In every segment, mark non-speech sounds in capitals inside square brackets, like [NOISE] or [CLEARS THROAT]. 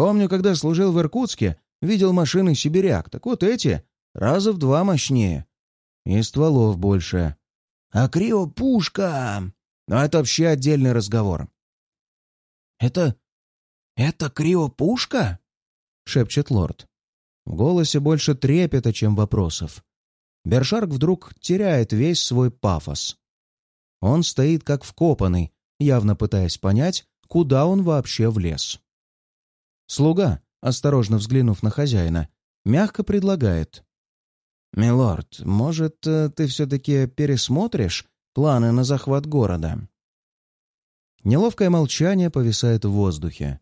Помню, когда служил в Иркутске, видел машины «Сибиряк». Так вот эти раза в два мощнее. И стволов больше. А криопушка... Но это вообще отдельный разговор. «Это... это криопушка?» — шепчет лорд. В голосе больше трепета, чем вопросов. Бершарк вдруг теряет весь свой пафос. Он стоит как вкопанный, явно пытаясь понять, куда он вообще влез. Слуга, осторожно взглянув на хозяина, мягко предлагает. «Милорд, может, э, ты все-таки пересмотришь планы на захват города?» Неловкое молчание повисает в воздухе.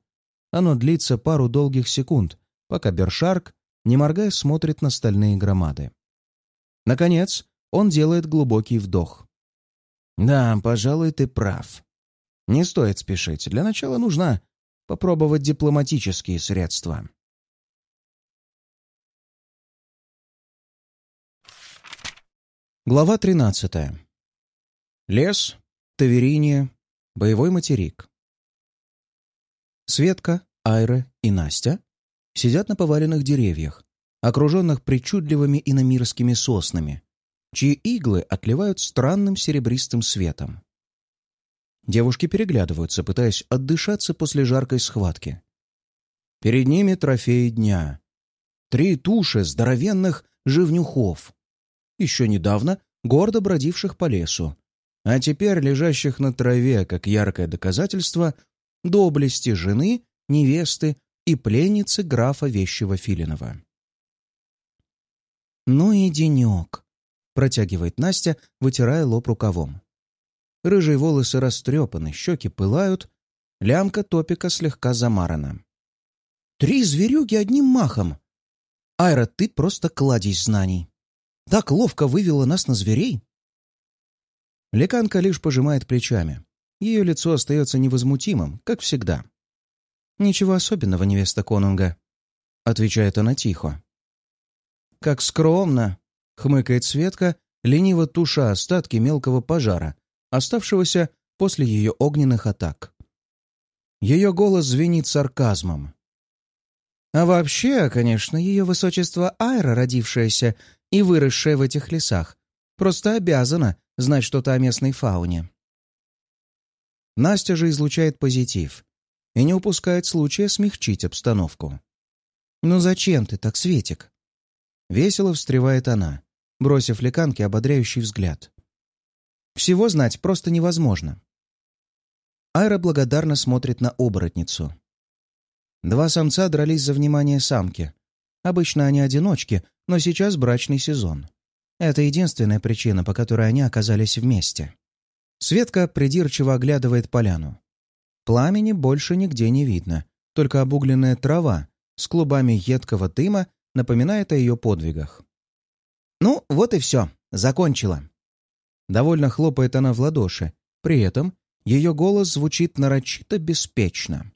Оно длится пару долгих секунд, пока Бершарк, не моргая, смотрит на стальные громады. Наконец, он делает глубокий вдох. «Да, пожалуй, ты прав. Не стоит спешить. Для начала нужно попробовать дипломатические средства». Глава 13. Лес, Тавериния, боевой материк. Светка, Айра и Настя сидят на поваленных деревьях, окруженных причудливыми иномирскими соснами, чьи иглы отливают странным серебристым светом. Девушки переглядываются, пытаясь отдышаться после жаркой схватки. Перед ними трофеи дня. Три туши здоровенных живнюхов, еще недавно гордо бродивших по лесу, а теперь лежащих на траве, как яркое доказательство доблести жены, невесты и пленницы графа Вещего Филинова. «Ну и денек», — протягивает Настя, вытирая лоб рукавом. Рыжие волосы растрепаны, щеки пылают, лямка топика слегка замарана. «Три зверюги одним махом! Айра, ты просто кладезь знаний!» так ловко вывела нас на зверей?» Леканка лишь пожимает плечами. Ее лицо остается невозмутимым, как всегда. «Ничего особенного, невеста Конунга», — отвечает она тихо. «Как скромно!» — хмыкает Светка, лениво туша остатки мелкого пожара, оставшегося после ее огненных атак. Ее голос звенит сарказмом. А вообще, конечно, ее высочество Айра, родившаяся и выросшая в этих лесах, просто обязана знать что-то о местной фауне. Настя же излучает позитив и не упускает случая смягчить обстановку. «Ну зачем ты так, Светик?» Весело встревает она, бросив леканке ободряющий взгляд. «Всего знать просто невозможно». Айра благодарно смотрит на оборотницу. Два самца дрались за внимание самки. Обычно они одиночки, но сейчас брачный сезон. Это единственная причина, по которой они оказались вместе. Светка придирчиво оглядывает поляну. Пламени больше нигде не видно, только обугленная трава с клубами едкого дыма напоминает о ее подвигах. «Ну, вот и все. Закончила». Довольно хлопает она в ладоши. При этом ее голос звучит нарочито беспечно.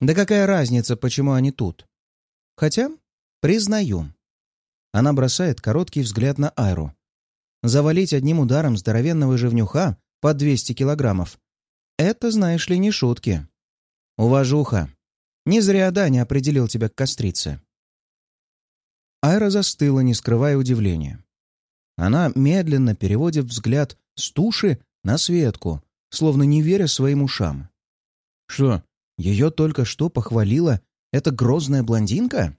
«Да какая разница, почему они тут? Хотя, признаю, она бросает короткий взгляд на Айру. Завалить одним ударом здоровенного живнюха по 200 килограммов — это, знаешь ли, не шутки. Уважуха. Не зря Даня определил тебя к кострице. Айра застыла, не скрывая удивления. Она медленно переводит взгляд с туши на Светку, словно не веря своим ушам. Что, ее только что похвалила эта грозная блондинка?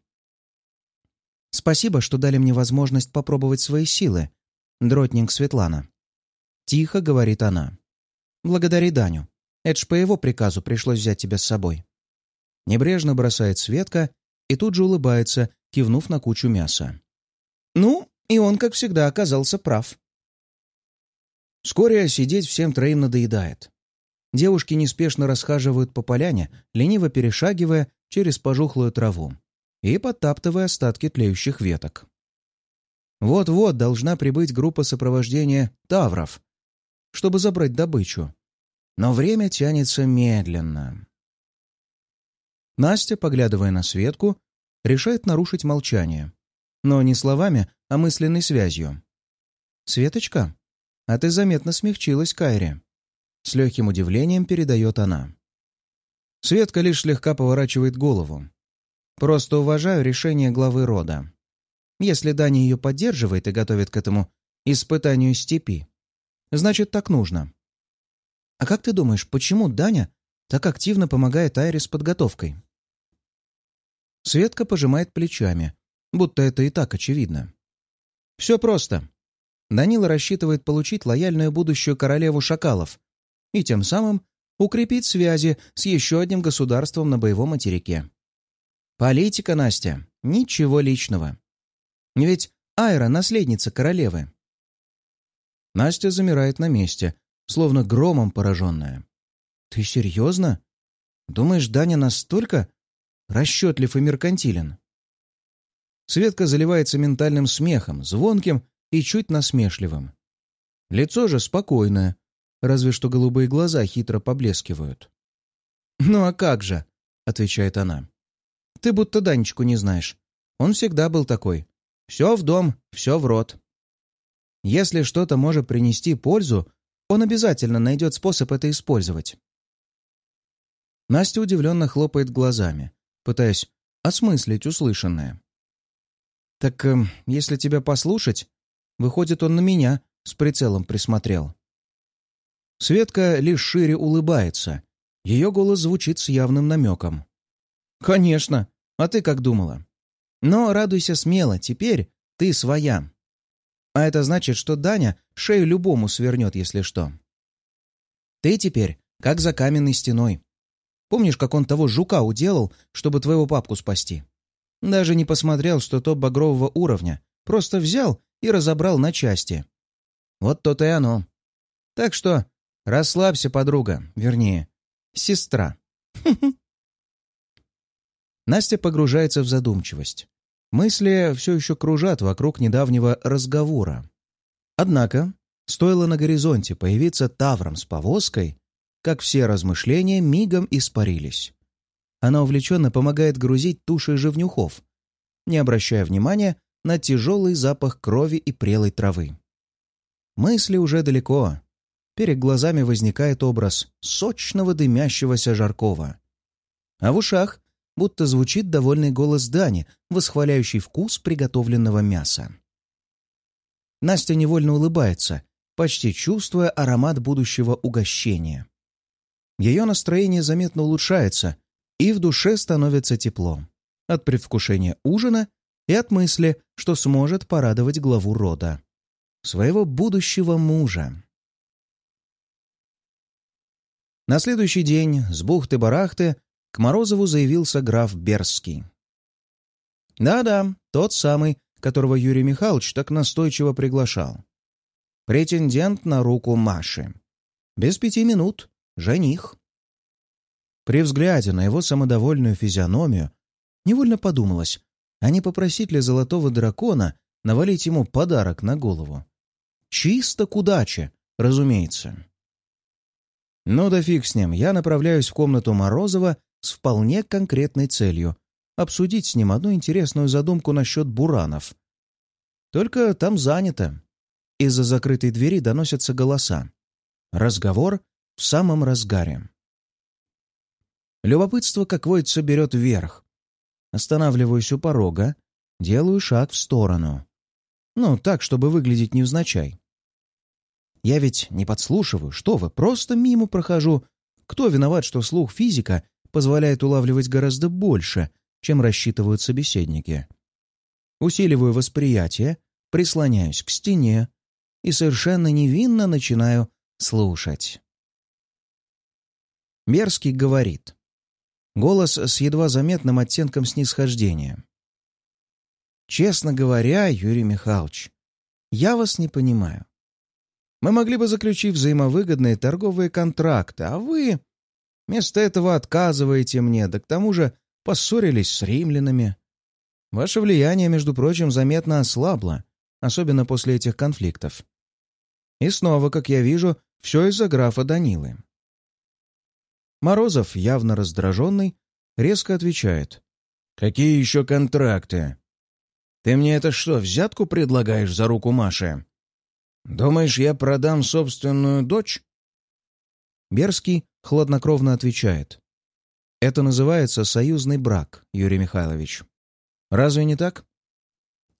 Спасибо, что дали мне возможность попробовать свои силы, дротнинг Светлана. Тихо говорит она. Благодари Даню. Это ж по его приказу пришлось взять тебя с собой. Небрежно бросает Светка и тут же улыбается, кивнув на кучу мяса. Ну, и он, как всегда, оказался прав. Вскоре сидеть всем троим надоедает. Девушки неспешно расхаживают по поляне, лениво перешагивая через пожухлую траву и подтаптывая остатки тлеющих веток. Вот-вот должна прибыть группа сопровождения тавров, чтобы забрать добычу. Но время тянется медленно. Настя, поглядывая на Светку, решает нарушить молчание. Но не словами, а мысленной связью. «Светочка, а ты заметно смягчилась, Кайре». С легким удивлением передает она. Светка лишь слегка поворачивает голову. Просто уважаю решение главы рода. Если Даня ее поддерживает и готовит к этому испытанию степи, значит, так нужно. А как ты думаешь, почему Даня так активно помогает Айре с подготовкой? Светка пожимает плечами, будто это и так очевидно. Все просто. Данила рассчитывает получить лояльную будущую королеву шакалов и тем самым укрепить связи с еще одним государством на боевом материке. Политика, Настя, ничего личного. Ведь Айра — наследница королевы. Настя замирает на месте, словно громом пораженная. «Ты серьезно? Думаешь, Даня настолько расчетлив и меркантилен?» Светка заливается ментальным смехом, звонким и чуть насмешливым. Лицо же спокойное, разве что голубые глаза хитро поблескивают. «Ну а как же?» — отвечает она. «Ты будто Данечку не знаешь. Он всегда был такой. Все в дом, все в рот. Если что-то может принести пользу, он обязательно найдет способ это использовать». Настя удивленно хлопает глазами, пытаясь осмыслить услышанное. «Так э, если тебя послушать, выходит, он на меня с прицелом присмотрел». Светка лишь шире улыбается. Ее голос звучит с явным намеком. «Конечно. А ты как думала? Но радуйся смело, теперь ты своя. А это значит, что Даня шею любому свернет, если что. Ты теперь как за каменной стеной. Помнишь, как он того жука уделал, чтобы твоего папку спасти? Даже не посмотрел, что то багрового уровня. Просто взял и разобрал на части. Вот то-то и оно. Так что Расслабься, подруга. Вернее, сестра. [LAUGHS] Настя погружается в задумчивость. Мысли все еще кружат вокруг недавнего разговора. Однако, стоило на горизонте появиться Тавром с повозкой, как все размышления мигом испарились. Она увлеченно помогает грузить туши живнюхов, не обращая внимания на тяжелый запах крови и прелой травы. Мысли уже далеко, перед глазами возникает образ сочного дымящегося жаркого. А в ушах будто звучит довольный голос Дани, восхваляющий вкус приготовленного мяса. Настя невольно улыбается, почти чувствуя аромат будущего угощения. Ее настроение заметно улучшается, и в душе становится тепло. От предвкушения ужина и от мысли, что сможет порадовать главу рода. Своего будущего мужа. На следующий день с бухты-барахты к Морозову заявился граф Берский. Да-да, тот самый, которого Юрий Михайлович так настойчиво приглашал. Претендент на руку Маши. Без пяти минут — жених. При взгляде на его самодовольную физиономию невольно подумалось, а не попросить ли золотого дракона навалить ему подарок на голову. Чисто к удаче, разумеется. Ну да фиг с ним, я направляюсь в комнату Морозова с вполне конкретной целью — обсудить с ним одну интересную задумку насчет буранов. Только там занято. Из-за закрытой двери доносятся голоса. Разговор в самом разгаре. Любопытство, как водится, берет вверх. Останавливаюсь у порога, делаю шаг в сторону. Ну, так, чтобы выглядеть невзначай. Я ведь не подслушиваю, что вы, просто мимо прохожу. Кто виноват, что слух физика позволяет улавливать гораздо больше, чем рассчитывают собеседники? Усиливаю восприятие, прислоняюсь к стене и совершенно невинно начинаю слушать. Мерзкий говорит. Голос с едва заметным оттенком снисхождения. «Честно говоря, Юрий Михайлович, я вас не понимаю. Мы могли бы заключить взаимовыгодные торговые контракты, а вы вместо этого отказываете мне, да к тому же поссорились с римлянами. Ваше влияние, между прочим, заметно ослабло, особенно после этих конфликтов. И снова, как я вижу, все из-за графа Данилы. Морозов, явно раздраженный, резко отвечает. «Какие еще контракты? Ты мне это что, взятку предлагаешь за руку Маши?» «Думаешь, я продам собственную дочь?» Берский хладнокровно отвечает. Это называется союзный брак, Юрий Михайлович. Разве не так?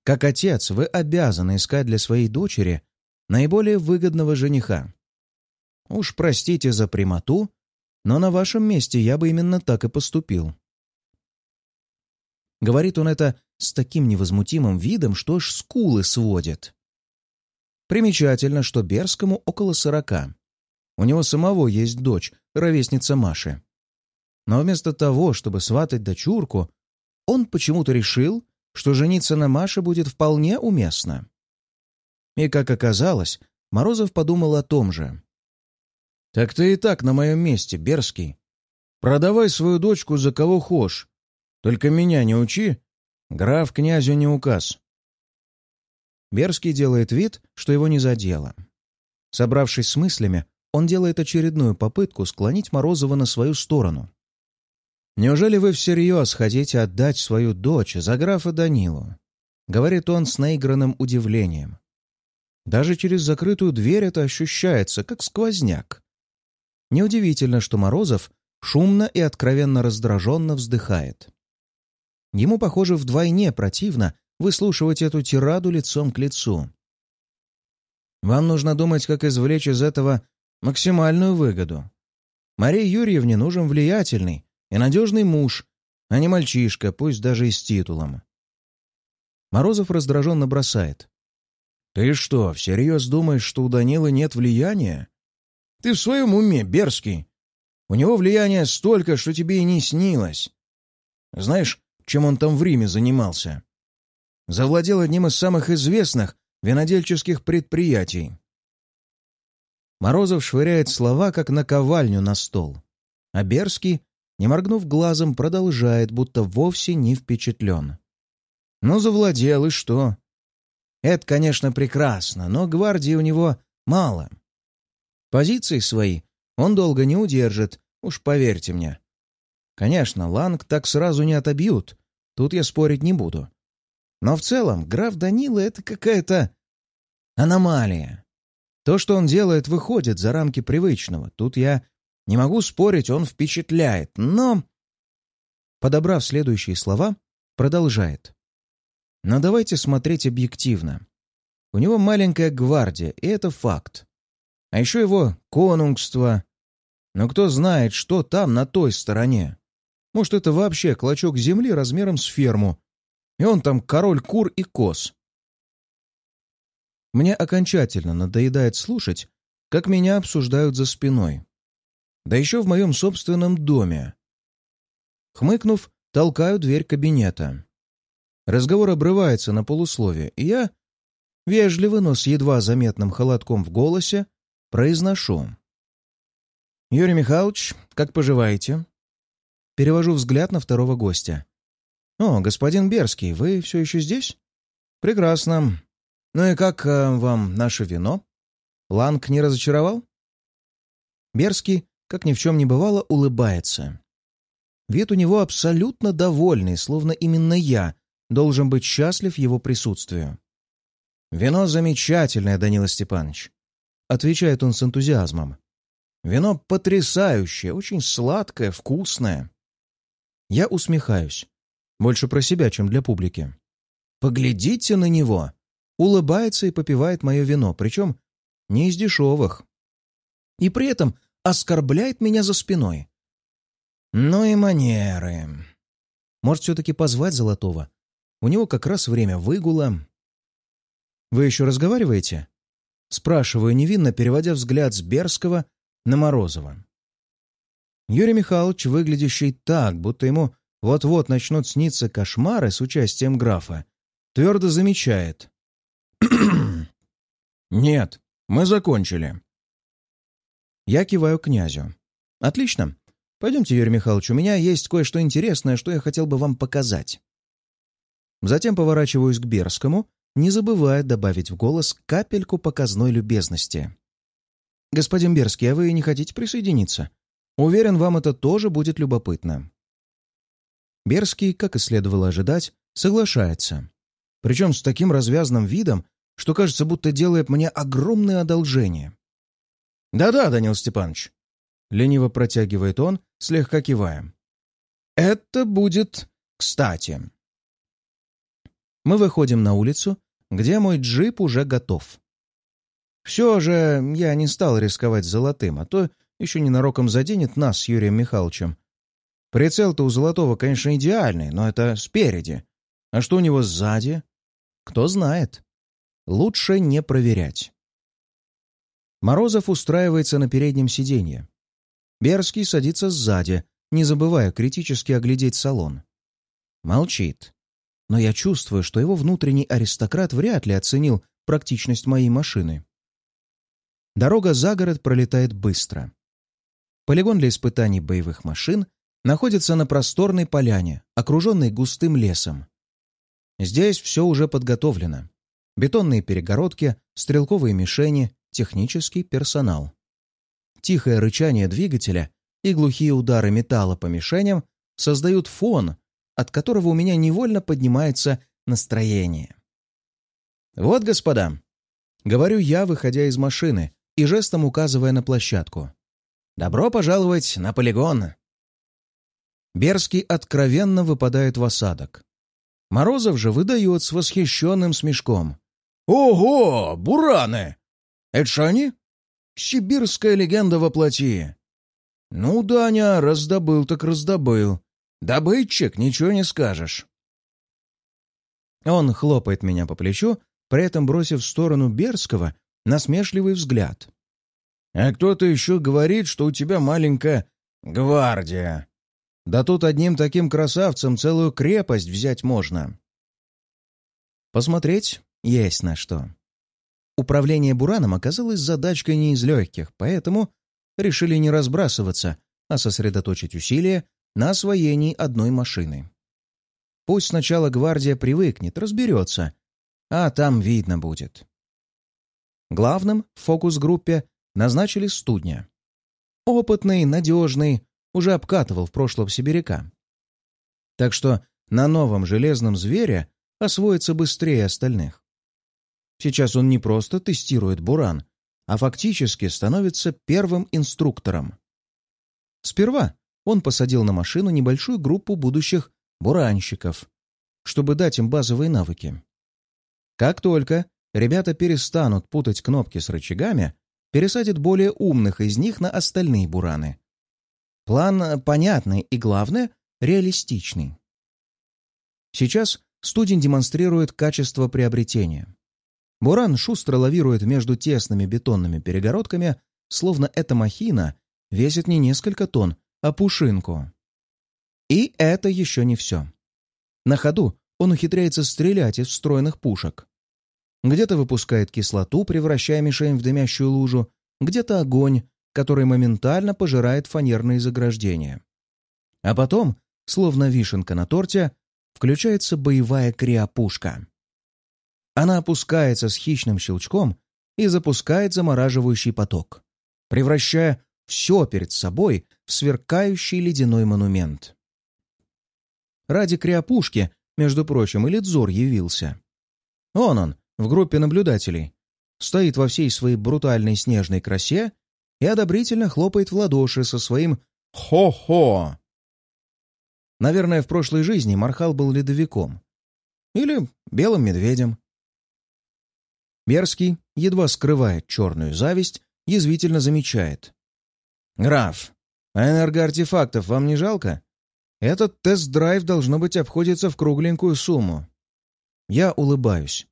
Как отец, вы обязаны искать для своей дочери наиболее выгодного жениха. Уж простите за прямоту, но на вашем месте я бы именно так и поступил. Говорит он это с таким невозмутимым видом, что аж скулы сводит. Примечательно, что Берскому около сорока. У него самого есть дочь, ровесница Маши. Но вместо того, чтобы сватать дочурку, он почему-то решил, что жениться на Маше будет вполне уместно. И, как оказалось, Морозов подумал о том же. «Так ты и так на моем месте, Берский. Продавай свою дочку за кого хошь. Только меня не учи. Граф князю не указ». Берский делает вид, что его не задело. Собравшись с мыслями, он делает очередную попытку склонить Морозова на свою сторону. «Неужели вы всерьез хотите отдать свою дочь за графа Данилу?» — говорит он с наигранным удивлением. Даже через закрытую дверь это ощущается, как сквозняк. Неудивительно, что Морозов шумно и откровенно раздраженно вздыхает. Ему, похоже, вдвойне противно выслушивать эту тираду лицом к лицу. Вам нужно думать, как извлечь из этого максимальную выгоду. Марии Юрьевне нужен влиятельный и надежный муж, а не мальчишка, пусть даже и с титулом. Морозов раздраженно бросает. «Ты что, всерьез думаешь, что у Данилы нет влияния? Ты в своем уме, Берский. У него влияния столько, что тебе и не снилось. Знаешь, чем он там в Риме занимался? Завладел одним из самых известных винодельческих предприятий. Морозов швыряет слова, как наковальню на стол. А Берский, не моргнув глазом, продолжает, будто вовсе не впечатлен. «Ну, завладел, и что?» «Это, конечно, прекрасно, но гвардии у него мало. Позиции свои он долго не удержит, уж поверьте мне. Конечно, Ланг так сразу не отобьют, тут я спорить не буду. Но в целом граф Данила — это какая-то аномалия. То, что он делает, выходит за рамки привычного. Тут я не могу спорить, он впечатляет, но... Подобрав следующие слова, продолжает. Но давайте смотреть объективно. У него маленькая гвардия, и это факт. А еще его конунгство. Но кто знает, что там на той стороне. Может, это вообще клочок земли размером с ферму. И он там король кур и коз. Мне окончательно надоедает слушать, как меня обсуждают за спиной. Да еще в моем собственном доме. Хмыкнув, толкаю дверь кабинета. Разговор обрывается на полусловие, и я, вежливо, но с едва заметным холодком в голосе, Произношу. «Юрий Михайлович, как поживаете?» Перевожу взгляд на второго гостя. «О, господин Берский, вы все еще здесь?» «Прекрасно. Ну и как э, вам наше вино? Ланг не разочаровал?» Берский, как ни в чем не бывало, улыбается. Вид у него абсолютно довольный, словно именно я должен быть счастлив его присутствию. «Вино замечательное, Данила Степанович. Отвечает он с энтузиазмом. Вино потрясающее, очень сладкое, вкусное. Я усмехаюсь. Больше про себя, чем для публики. Поглядите на него. Улыбается и попивает мое вино, причем не из дешевых. И при этом оскорбляет меня за спиной. Ну и манеры. Может, все-таки позвать Золотого? У него как раз время выгула. Вы еще разговариваете? Спрашиваю невинно, переводя взгляд с Берского на Морозова. Юрий Михайлович, выглядящий так, будто ему вот-вот начнут сниться кошмары с участием графа, твердо замечает. [CLEARS THROAT] «Нет, мы закончили». Я киваю князю. «Отлично. Пойдемте, Юрий Михайлович, у меня есть кое-что интересное, что я хотел бы вам показать». Затем поворачиваюсь к Берскому не забывая добавить в голос капельку показной любезности. «Господин Берский, а вы не хотите присоединиться? Уверен, вам это тоже будет любопытно». Берский, как и следовало ожидать, соглашается. Причем с таким развязным видом, что кажется, будто делает мне огромное одолжение. «Да-да, Данил Степанович», — лениво протягивает он, слегка кивая. Это будет кстати. Мы выходим на улицу, где мой джип уже готов. Все же я не стал рисковать золотым, а то еще ненароком заденет нас с Юрием Михайловичем. Прицел-то у золотого, конечно, идеальный, но это спереди. А что у него сзади? Кто знает. Лучше не проверять. Морозов устраивается на переднем сиденье. Берский садится сзади, не забывая критически оглядеть салон. Молчит. Но я чувствую, что его внутренний аристократ вряд ли оценил практичность моей машины. Дорога за город пролетает быстро. Полигон для испытаний боевых машин находится на просторной поляне, окруженной густым лесом. Здесь все уже подготовлено. Бетонные перегородки, стрелковые мишени, технический персонал. Тихое рычание двигателя и глухие удары металла по мишеням создают фон, от которого у меня невольно поднимается настроение. «Вот, господа», — говорю я, выходя из машины и жестом указывая на площадку. «Добро пожаловать на полигон!» Берский откровенно выпадает в осадок. Морозов же выдает с восхищенным смешком. «Ого, бураны! Это что они? Сибирская легенда воплоти!» «Ну, Даня, раздобыл так раздобыл. Добытчик, ничего не скажешь». Он хлопает меня по плечу, при этом бросив в сторону Берского насмешливый взгляд. «А кто-то еще говорит, что у тебя маленькая гвардия. Да тут одним таким красавцем целую крепость взять можно». Посмотреть есть на что. Управление Бураном оказалось задачкой не из легких, поэтому решили не разбрасываться, а сосредоточить усилия на освоении одной машины. Пусть сначала гвардия привыкнет, разберется, а там видно будет. Главным в фокус-группе назначили студня. Опытный, надежный, уже обкатывал в прошлом сибиряка. Так что на новом железном звере освоится быстрее остальных. Сейчас он не просто тестирует «Буран», а фактически становится первым инструктором. Сперва он посадил на машину небольшую группу будущих буранщиков, чтобы дать им базовые навыки. Как только ребята перестанут путать кнопки с рычагами, пересадит более умных из них на остальные бураны. План понятный и, главное, реалистичный. Сейчас студень демонстрирует качество приобретения. Буран шустро лавирует между тесными бетонными перегородками, словно эта махина весит не несколько тонн, а пушинку. И это еще не все. На ходу он ухитряется стрелять из встроенных пушек. Где-то выпускает кислоту, превращая мишень в дымящую лужу, где-то огонь, который моментально пожирает фанерные заграждения. А потом, словно вишенка на торте, включается боевая криопушка. Она опускается с хищным щелчком и запускает замораживающий поток, превращая все перед собой сверкающий ледяной монумент. Ради криопушки, между прочим, и Лидзор явился. Он он, в группе наблюдателей, стоит во всей своей брутальной снежной красе и одобрительно хлопает в ладоши со своим «хо-хо». Наверное, в прошлой жизни Мархал был ледовиком. Или белым медведем. Берский, едва скрывает черную зависть, язвительно замечает. «Граф, а энергоартефактов вам не жалко? Этот тест-драйв, должно быть, обходится в кругленькую сумму». Я улыбаюсь.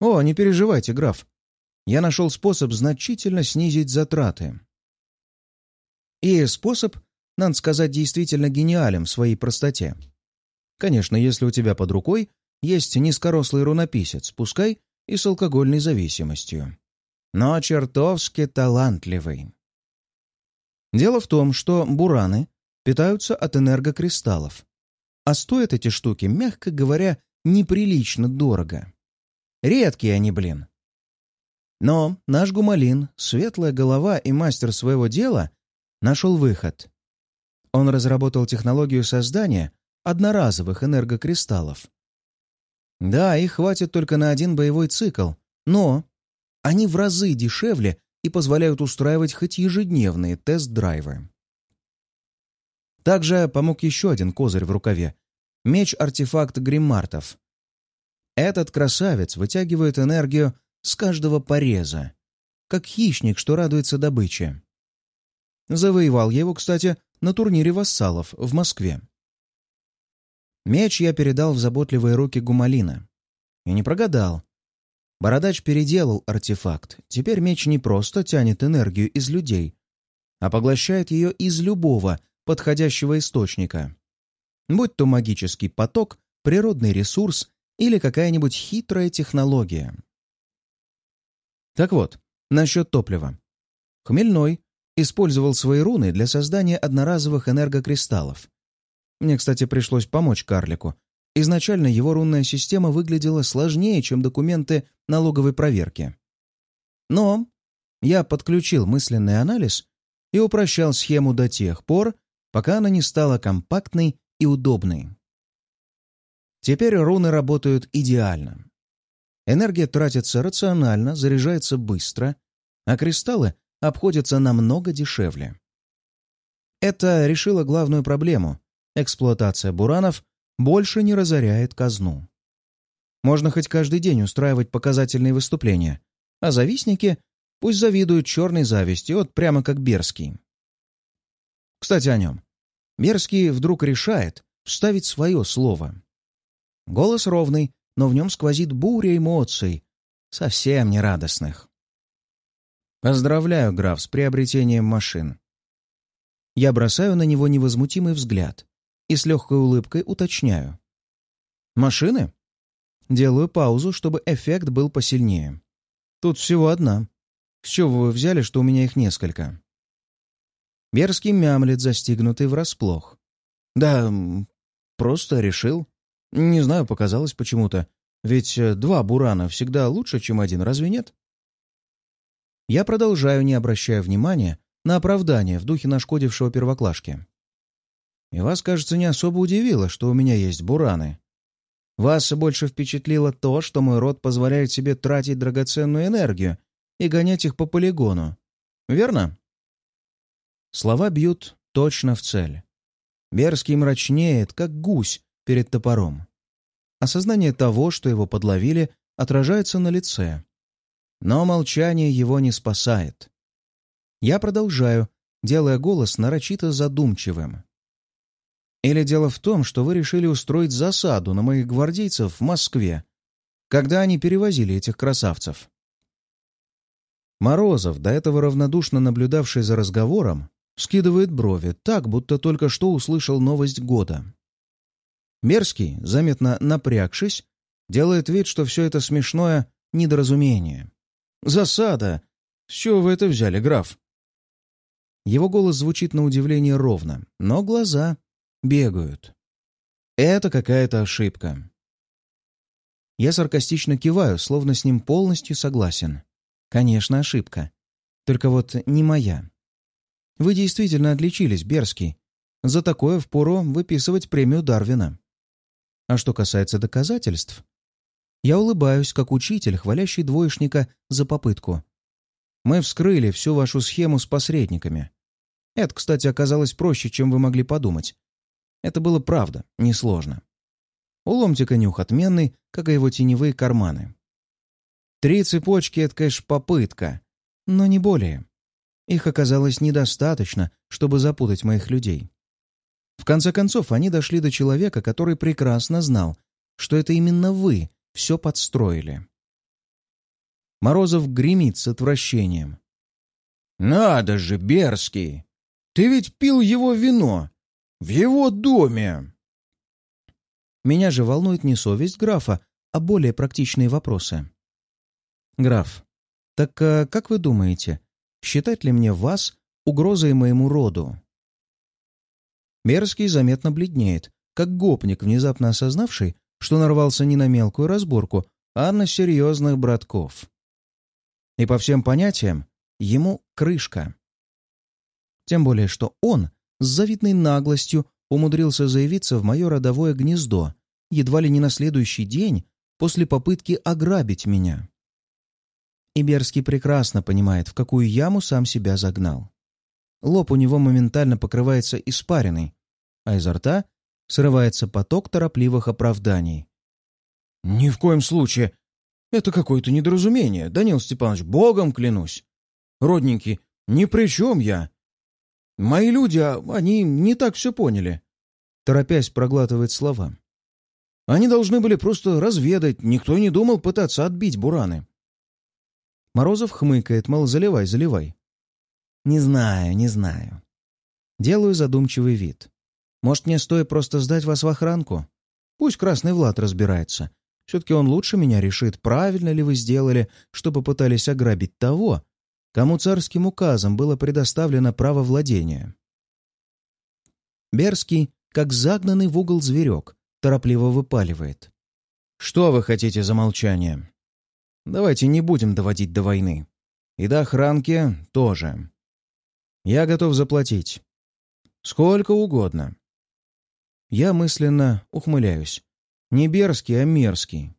«О, не переживайте, граф. Я нашел способ значительно снизить затраты». И способ, надо сказать, действительно гениален в своей простоте. Конечно, если у тебя под рукой есть низкорослый рунописец, пускай и с алкогольной зависимостью. Но чертовски талантливый. Дело в том, что бураны питаются от энергокристаллов, а стоят эти штуки, мягко говоря, неприлично дорого. Редкие они, блин. Но наш гумалин, светлая голова и мастер своего дела, нашел выход. Он разработал технологию создания одноразовых энергокристаллов. Да, их хватит только на один боевой цикл, но они в разы дешевле и позволяют устраивать хоть ежедневные тест-драйвы. Также помог еще один козырь в рукаве — меч-артефакт гриммартов. Этот красавец вытягивает энергию с каждого пореза, как хищник, что радуется добыче. Завоевал я его, кстати, на турнире вассалов в Москве. Меч я передал в заботливые руки Гумалина. И не прогадал. Бородач переделал артефакт. Теперь меч не просто тянет энергию из людей, а поглощает ее из любого подходящего источника. Будь то магический поток, природный ресурс или какая-нибудь хитрая технология. Так вот, насчет топлива. Хмельной использовал свои руны для создания одноразовых энергокристаллов. Мне, кстати, пришлось помочь карлику. Изначально его рунная система выглядела сложнее, чем документы налоговой проверки. Но я подключил мысленный анализ и упрощал схему до тех пор, пока она не стала компактной и удобной. Теперь руны работают идеально. Энергия тратится рационально, заряжается быстро, а кристаллы обходятся намного дешевле. Это решило главную проблему. Эксплуатация буранов больше не разоряет казну. Можно хоть каждый день устраивать показательные выступления, а завистники пусть завидуют черной завистью, вот прямо как Берский. Кстати, о нем. Берский вдруг решает вставить свое слово. Голос ровный, но в нем сквозит буря эмоций, совсем не радостных. «Поздравляю, граф, с приобретением машин». Я бросаю на него невозмутимый взгляд и с легкой улыбкой уточняю. «Машины?» Делаю паузу, чтобы эффект был посильнее. «Тут всего одна. С чего вы взяли, что у меня их несколько?» Мерзкий мямлет, застигнутый врасплох. «Да, просто решил. Не знаю, показалось почему-то. Ведь э, два бурана всегда лучше, чем один, разве нет?» Я продолжаю, не обращая внимания на оправдание в духе нашкодившего первоклашки. И вас, кажется, не особо удивило, что у меня есть бураны. Вас больше впечатлило то, что мой род позволяет себе тратить драгоценную энергию и гонять их по полигону. Верно? Слова бьют точно в цель. Берский мрачнеет, как гусь перед топором. Осознание того, что его подловили, отражается на лице. Но молчание его не спасает. Я продолжаю, делая голос нарочито задумчивым. Или дело в том, что вы решили устроить засаду на моих гвардейцев в Москве, когда они перевозили этих красавцев? Морозов, до этого равнодушно наблюдавший за разговором, скидывает брови так, будто только что услышал новость года. Мерзкий, заметно напрягшись, делает вид, что все это смешное недоразумение. «Засада! С чего вы это взяли, граф?» Его голос звучит на удивление ровно, но глаза бегают. Это какая-то ошибка. Я саркастично киваю, словно с ним полностью согласен. Конечно, ошибка. Только вот не моя. Вы действительно отличились, Берский. За такое впору выписывать премию Дарвина. А что касается доказательств, я улыбаюсь, как учитель, хвалящий двоечника за попытку. Мы вскрыли всю вашу схему с посредниками. Это, кстати, оказалось проще, чем вы могли подумать. Это было правда, несложно. У ломтика нюх отменный, как и его теневые карманы. Три цепочки — это, конечно, попытка, но не более. Их оказалось недостаточно, чтобы запутать моих людей. В конце концов, они дошли до человека, который прекрасно знал, что это именно вы все подстроили. Морозов гремит с отвращением. «Надо же, Берский! Ты ведь пил его вино! В его доме!» Меня же волнует не совесть графа, а более практичные вопросы. «Граф, так а, как вы думаете, считать ли мне вас угрозой моему роду?» Мерзкий заметно бледнеет, как гопник, внезапно осознавший, что нарвался не на мелкую разборку, а на серьезных братков. И по всем понятиям ему крышка. Тем более, что он с завидной наглостью умудрился заявиться в мое родовое гнездо едва ли не на следующий день после попытки ограбить меня. Иберский прекрасно понимает, в какую яму сам себя загнал. Лоб у него моментально покрывается испариной, а изо рта срывается поток торопливых оправданий. «Ни в коем случае! Это какое-то недоразумение, Данил Степанович, богом клянусь! Родненький, ни при чем я! Мои люди, а, они не так все поняли!» Торопясь проглатывает слова. «Они должны были просто разведать, никто не думал пытаться отбить бураны». Морозов хмыкает, мол, заливай, заливай. «Не знаю, не знаю». Делаю задумчивый вид. «Может, мне стоит просто сдать вас в охранку? Пусть Красный Влад разбирается. Все-таки он лучше меня решит, правильно ли вы сделали, что попытались ограбить того, кому царским указом было предоставлено право владения». Берский, как загнанный в угол зверек, торопливо выпаливает. «Что вы хотите за молчание? Давайте не будем доводить до войны. И до охранки тоже. Я готов заплатить. Сколько угодно. Я мысленно ухмыляюсь. Не берзкий, а мерзкий.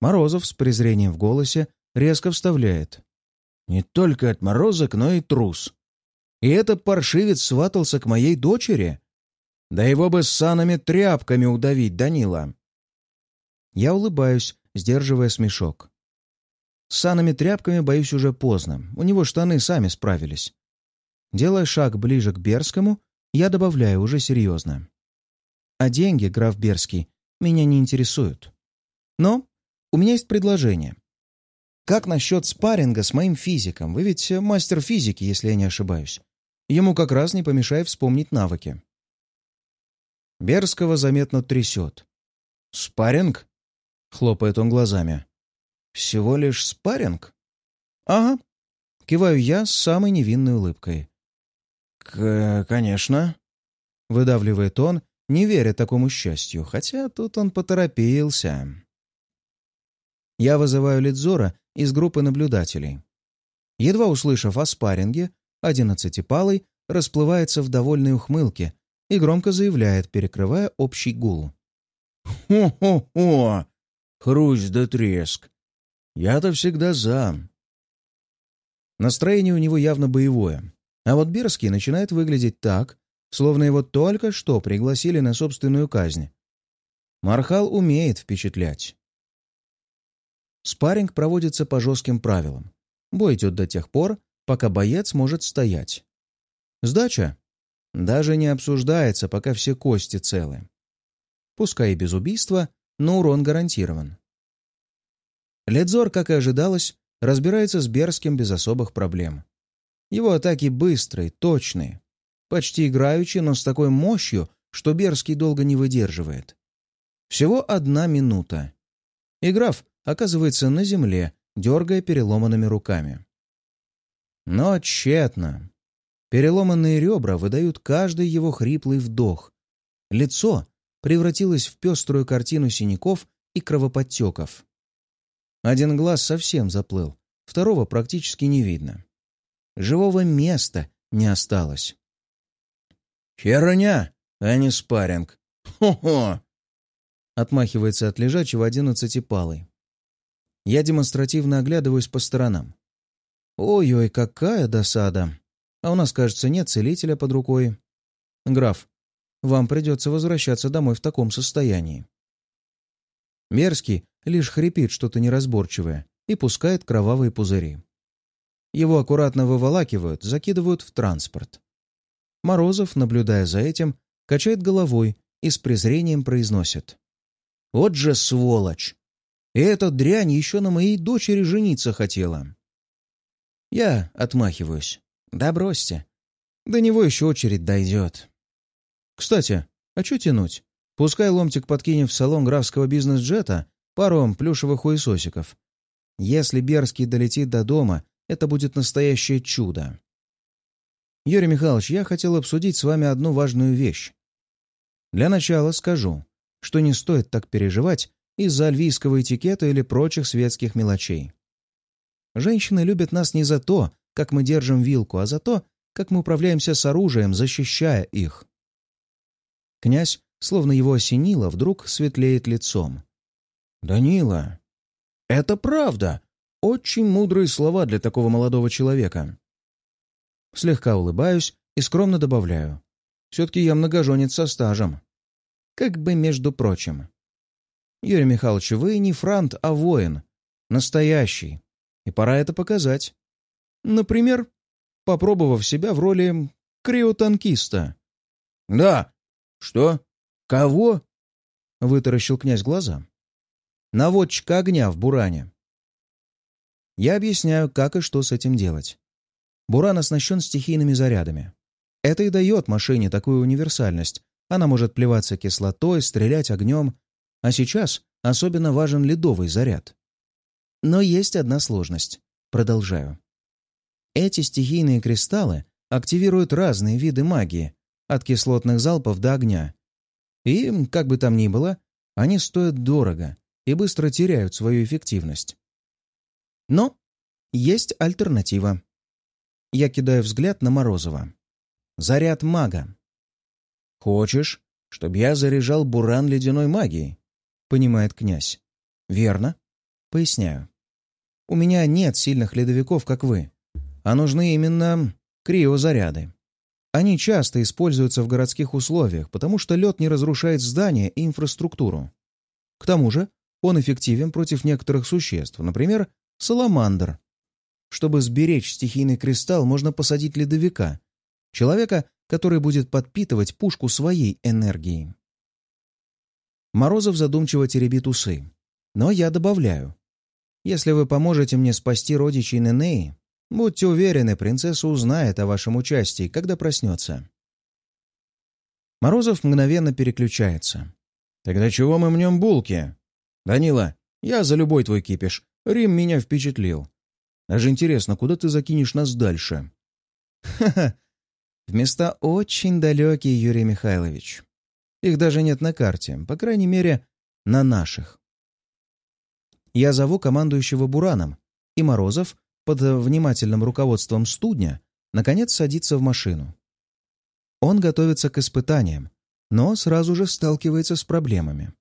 Морозов с презрением в голосе резко вставляет. Не только отморозок, но и трус. И этот паршивец сватался к моей дочери? Да его бы с санами тряпками удавить, Данила. Я улыбаюсь, сдерживая смешок. С санами тряпками, боюсь, уже поздно. У него штаны сами справились. Делая шаг ближе к Берскому, я добавляю уже серьезно. А деньги, граф Берский, меня не интересуют. Но у меня есть предложение. Как насчет спарринга с моим физиком? Вы ведь мастер физики, если я не ошибаюсь. Ему как раз не помешает вспомнить навыки. Берского заметно трясет. «Спарринг?» — хлопает он глазами. «Всего лишь спарринг?» «Ага», — киваю я с самой невинной улыбкой. «Конечно», — выдавливает он, не веря такому счастью, хотя тут он поторопился. Я вызываю Лидзора из группы наблюдателей. Едва услышав о спарринге, одиннадцатипалый расплывается в довольной ухмылке и громко заявляет, перекрывая общий гул. «Хо-хо-хо! Хрусть да треск! Я-то всегда за!» Настроение у него явно боевое. А вот Берский начинает выглядеть так, словно его только что пригласили на собственную казнь. Мархал умеет впечатлять. Спарринг проводится по жестким правилам. Бой идет до тех пор, пока боец может стоять. Сдача даже не обсуждается, пока все кости целы. Пускай и без убийства, но урон гарантирован. Ледзор, как и ожидалось, разбирается с Берским без особых проблем. Его атаки быстрые, точные, почти играючи, но с такой мощью, что Берский долго не выдерживает. Всего одна минута. И граф оказывается на земле, дергая переломанными руками. Но тщетно. Переломанные ребра выдают каждый его хриплый вдох. Лицо превратилось в пеструю картину синяков и кровоподтеков. Один глаз совсем заплыл, второго практически не видно. Живого места не осталось. «Херня, а не спарринг! Хо-хо!» Отмахивается от лежачего одиннадцатипалый. Я демонстративно оглядываюсь по сторонам. «Ой-ой, какая досада! А у нас, кажется, нет целителя под рукой. Граф, вам придется возвращаться домой в таком состоянии». Мерзкий лишь хрипит что-то неразборчивое и пускает кровавые пузыри. Его аккуратно выволакивают, закидывают в транспорт. Морозов, наблюдая за этим, качает головой и с презрением произносит. «Вот же сволочь! И эта дрянь еще на моей дочери жениться хотела!» Я отмахиваюсь. «Да бросьте. До него еще очередь дойдет». «Кстати, а что тянуть? Пускай ломтик подкинет в салон графского бизнес-джета пару плюшевых хуесосиков. Если Берский долетит до дома это будет настоящее чудо. Юрий Михайлович, я хотел обсудить с вами одну важную вещь. Для начала скажу, что не стоит так переживать из-за альвийского этикета или прочих светских мелочей. Женщины любят нас не за то, как мы держим вилку, а за то, как мы управляемся с оружием, защищая их. Князь, словно его осенило, вдруг светлеет лицом. «Данила, это правда!» Очень мудрые слова для такого молодого человека. Слегка улыбаюсь и скромно добавляю. Все-таки я многоженец со стажем. Как бы между прочим. Юрий Михайлович, вы не франт, а воин. Настоящий. И пора это показать. Например, попробовав себя в роли криотанкиста. «Да. Что? Кого?» — вытаращил князь глаза. «Наводчика огня в Буране». Я объясняю, как и что с этим делать. Буран оснащен стихийными зарядами. Это и дает машине такую универсальность. Она может плеваться кислотой, стрелять огнем. А сейчас особенно важен ледовый заряд. Но есть одна сложность. Продолжаю. Эти стихийные кристаллы активируют разные виды магии, от кислотных залпов до огня. И, как бы там ни было, они стоят дорого и быстро теряют свою эффективность. Но есть альтернатива. Я кидаю взгляд на Морозова. Заряд мага. «Хочешь, чтобы я заряжал буран ледяной магией?» — понимает князь. «Верно». Поясняю. «У меня нет сильных ледовиков, как вы, а нужны именно криозаряды. Они часто используются в городских условиях, потому что лед не разрушает здания и инфраструктуру. К тому же он эффективен против некоторых существ, например, саламандр. Чтобы сберечь стихийный кристалл, можно посадить ледовика, человека, который будет подпитывать пушку своей энергией. Морозов задумчиво теребит усы. Но я добавляю. Если вы поможете мне спасти родичей Ненеи, Будьте уверены, принцесса узнает о вашем участии, когда проснется. Морозов мгновенно переключается. «Тогда чего мы мнем булки?» «Данила, я за любой твой кипиш. Рим меня впечатлил. Даже интересно, куда ты закинешь нас дальше?» [LAUGHS] «Ха-ха! В места очень далекие, Юрий Михайлович. Их даже нет на карте, по крайней мере, на наших. Я зову командующего Бураном, и Морозов под внимательным руководством студня, наконец садится в машину. Он готовится к испытаниям, но сразу же сталкивается с проблемами.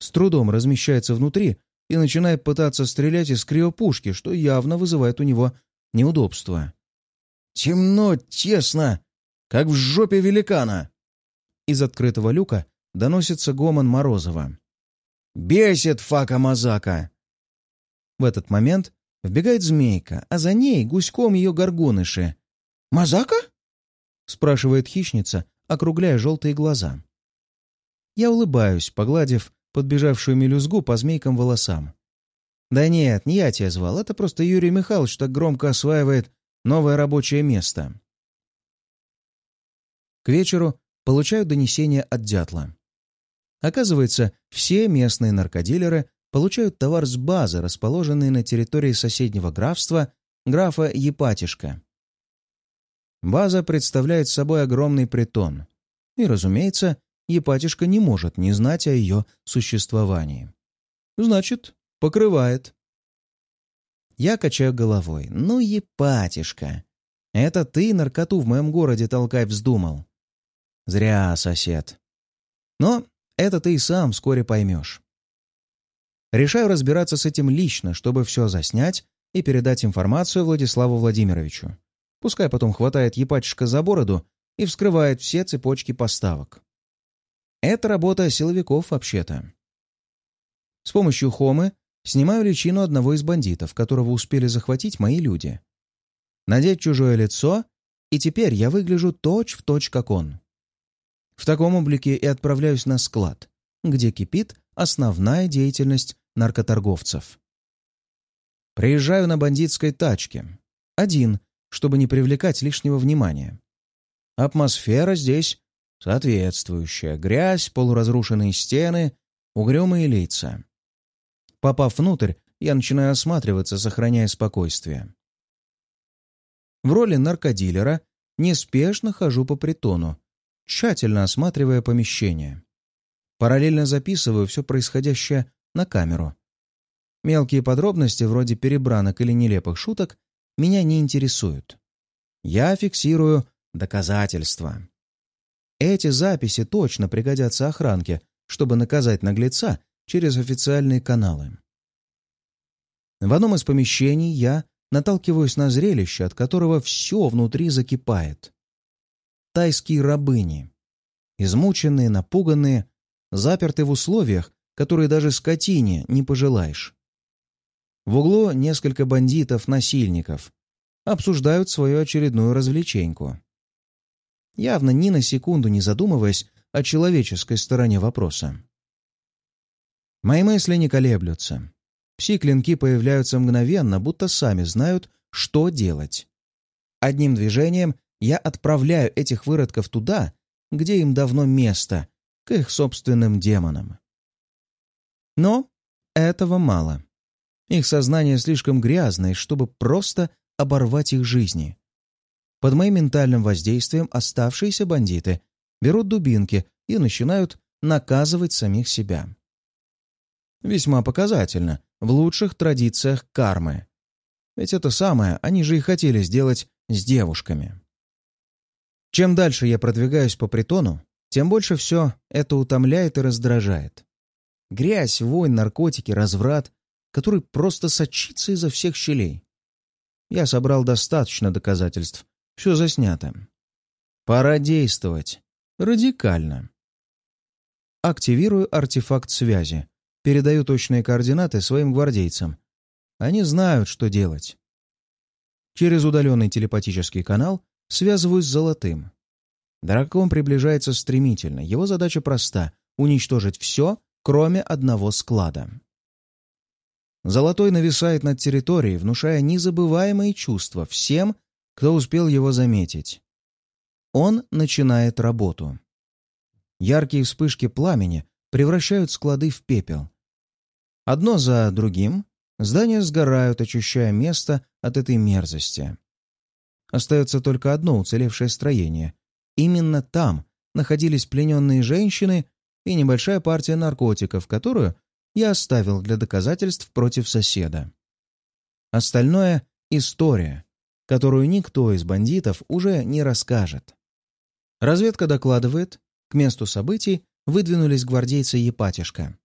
С трудом размещается внутри и начинает пытаться стрелять из криопушки, что явно вызывает у него неудобства. «Темно, тесно, как в жопе великана!» Из открытого люка доносится гомон Морозова. «Бесит фака-мазака!» В этот момент Вбегает змейка, а за ней гуськом ее горгоныши. «Мазака?» — спрашивает хищница, округляя желтые глаза. Я улыбаюсь, погладив подбежавшую мелюзгу по змейкам волосам. «Да нет, не я тебя звал, это просто Юрий Михайлович так громко осваивает новое рабочее место». К вечеру получаю донесение от дятла. Оказывается, все местные наркодилеры получают товар с базы, расположенной на территории соседнего графства графа Епатишка. База представляет собой огромный притон. И, разумеется, Епатишка не может не знать о ее существовании. Значит, покрывает. Я качаю головой. Ну, Епатишка, это ты наркоту в моем городе толкать вздумал. Зря, сосед. Но это ты и сам вскоре поймешь. Решаю разбираться с этим лично, чтобы все заснять и передать информацию Владиславу Владимировичу. Пускай потом хватает епачка за бороду и вскрывает все цепочки поставок. Это работа силовиков вообще-то. С помощью Хомы снимаю личину одного из бандитов, которого успели захватить мои люди. Надеть чужое лицо, и теперь я выгляжу точь-в-точь, как он. В таком облике и отправляюсь на склад, где кипит основная деятельность наркоторговцев. Приезжаю на бандитской тачке. Один, чтобы не привлекать лишнего внимания. Атмосфера здесь соответствующая. Грязь, полуразрушенные стены, угрюмые лица. Попав внутрь, я начинаю осматриваться, сохраняя спокойствие. В роли наркодилера неспешно хожу по притону, тщательно осматривая помещение. Параллельно записываю все происходящее на камеру. Мелкие подробности, вроде перебранок или нелепых шуток, меня не интересуют. Я фиксирую доказательства. Эти записи точно пригодятся охранке, чтобы наказать наглеца через официальные каналы. В одном из помещений я наталкиваюсь на зрелище, от которого все внутри закипает. Тайские рабыни. Измученные, напуганные, заперты в условиях, которые даже скотине не пожелаешь. В углу несколько бандитов-насильников обсуждают свою очередную развлеченьку. Явно ни на секунду не задумываясь о человеческой стороне вопроса. Мои мысли не колеблются. Пси-клинки появляются мгновенно, будто сами знают, что делать. Одним движением я отправляю этих выродков туда, где им давно место, к их собственным демонам. Но этого мало. Их сознание слишком грязное, чтобы просто оборвать их жизни. Под моим ментальным воздействием оставшиеся бандиты берут дубинки и начинают наказывать самих себя. Весьма показательно, в лучших традициях кармы. Ведь это самое они же и хотели сделать с девушками. Чем дальше я продвигаюсь по притону, тем больше все это утомляет и раздражает. Грязь, вонь, наркотики, разврат, который просто сочится изо всех щелей. Я собрал достаточно доказательств. Все заснято. Пора действовать. Радикально. Активирую артефакт связи. Передаю точные координаты своим гвардейцам. Они знают, что делать. Через удаленный телепатический канал связываюсь с Золотым. Дракон приближается стремительно. Его задача проста — уничтожить все, кроме одного склада. Золотой нависает над территорией, внушая незабываемые чувства всем, кто успел его заметить. Он начинает работу. Яркие вспышки пламени превращают склады в пепел. Одно за другим здания сгорают, очищая место от этой мерзости. Остается только одно уцелевшее строение. Именно там находились плененные женщины и небольшая партия наркотиков, которую я оставил для доказательств против соседа. Остальное — история, которую никто из бандитов уже не расскажет. Разведка докладывает, к месту событий выдвинулись гвардейцы Епатишка.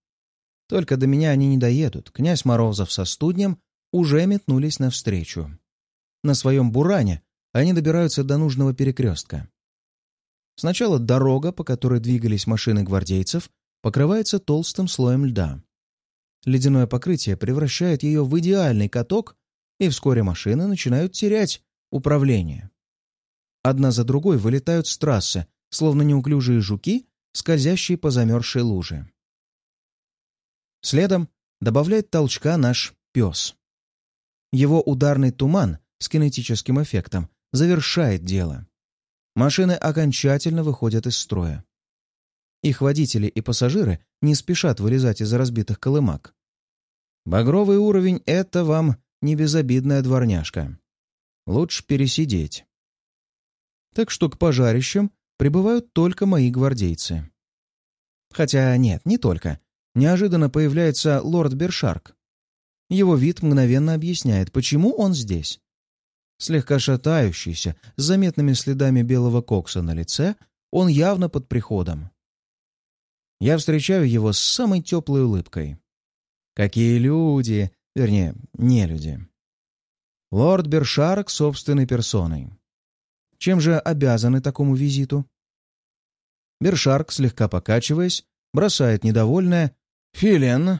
Только до меня они не доедут. Князь Морозов со студнем уже метнулись навстречу. На своем буране они добираются до нужного перекрестка. Сначала дорога, по которой двигались машины гвардейцев, покрывается толстым слоем льда. Ледяное покрытие превращает ее в идеальный каток и вскоре машины начинают терять управление. Одна за другой вылетают с трассы, словно неуклюжие жуки, скользящие по замерзшей луже. Следом добавляет толчка наш пес. Его ударный туман с кинетическим эффектом завершает дело. Машины окончательно выходят из строя. Их водители и пассажиры не спешат вылезать из разбитых колымак. Багровый уровень — это вам не безобидная дворняжка. Лучше пересидеть. Так что к пожарищам прибывают только мои гвардейцы. Хотя нет, не только. Неожиданно появляется лорд Бершарк. Его вид мгновенно объясняет, почему он здесь. Слегка шатающийся, с заметными следами белого кокса на лице, он явно под приходом. Я встречаю его с самой теплой улыбкой. Какие люди! Вернее, не люди. Лорд Бершарк собственной персоной. Чем же обязаны такому визиту? Бершарк, слегка покачиваясь, бросает недовольное «Филин,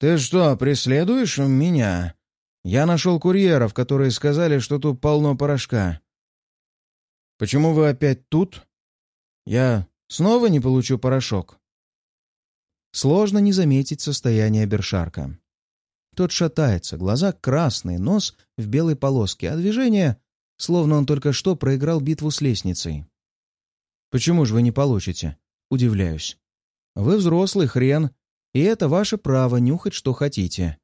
ты что, преследуешь меня? Я нашел курьеров, которые сказали, что тут полно порошка. Почему вы опять тут? Я снова не получу порошок?» Сложно не заметить состояние Бершарка. Тот шатается, глаза красные, нос в белой полоске, а движение, словно он только что проиграл битву с лестницей. «Почему же вы не получите?» — удивляюсь. «Вы взрослый хрен, и это ваше право нюхать, что хотите.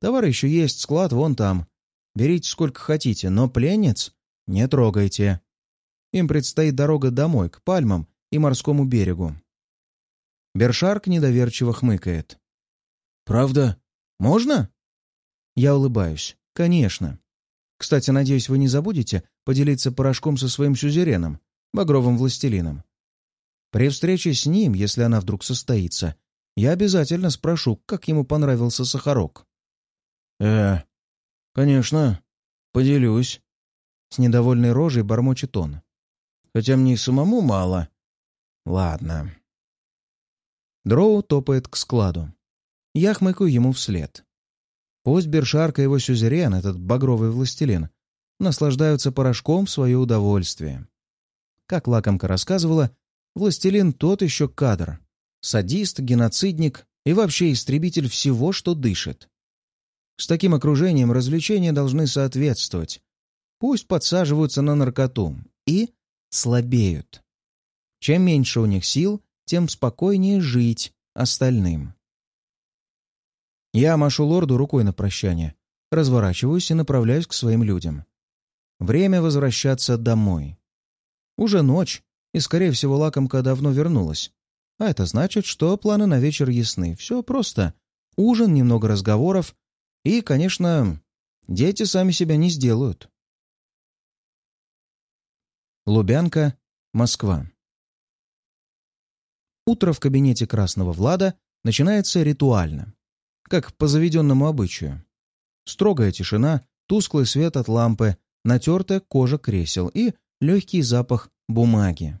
Товар еще есть, склад вон там. Берите сколько хотите, но пленниц не трогайте. Им предстоит дорога домой, к пальмам и морскому берегу». Бершарк недоверчиво хмыкает. «Правда? Можно?» Я улыбаюсь. «Конечно. Кстати, надеюсь, вы не забудете поделиться порошком со своим сюзереном, багровым властелином. При встрече с ним, если она вдруг состоится, я обязательно спрошу, как ему понравился сахарок». «Э, конечно, поделюсь». С недовольной рожей бормочет он. «Хотя мне и самому мало. Ладно. Дроу топает к складу. Я хмыкаю ему вслед. Пусть Бершарк и его сюзерен, этот багровый властелин, наслаждаются порошком в свое удовольствие. Как лакомка рассказывала, властелин тот еще кадр. Садист, геноцидник и вообще истребитель всего, что дышит. С таким окружением развлечения должны соответствовать. Пусть подсаживаются на наркоту и слабеют. Чем меньше у них сил, тем спокойнее жить остальным. Я машу лорду рукой на прощание, разворачиваюсь и направляюсь к своим людям. Время возвращаться домой. Уже ночь, и, скорее всего, лакомка давно вернулась. А это значит, что планы на вечер ясны. Все просто. Ужин, немного разговоров и, конечно, дети сами себя не сделают. Лубянка, Москва. Утро в кабинете Красного Влада начинается ритуально как по заведенному обычаю. Строгая тишина, тусклый свет от лампы, натертая кожа кресел и легкий запах бумаги.